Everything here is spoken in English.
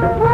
Bye.